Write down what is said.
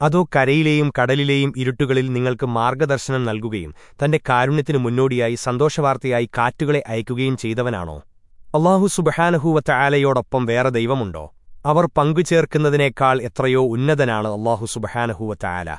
അതോ കരയിലെയും കടലിലെയും ഇരുട്ടുകളിൽ നിങ്ങൾക്ക് മാർഗദർശനം നൽകുകയും തന്റെ കാരുണ്യത്തിനു മുന്നോടിയായി സന്തോഷവാർത്തയായി കാറ്റുകളെ അയക്കുകയും ചെയ്തവനാണോ? അള്ളാഹു സുബഹാനഹൂവത്ത ആലയോടൊപ്പം വേറെ ദൈവമുണ്ടോ? അവർ പങ്കുചേർക്കുന്നതിനേക്കാൾ എത്രയോ ഉന്നതനാണ് അള്ളാഹു സുബഹാനഹൂവത്ത ആല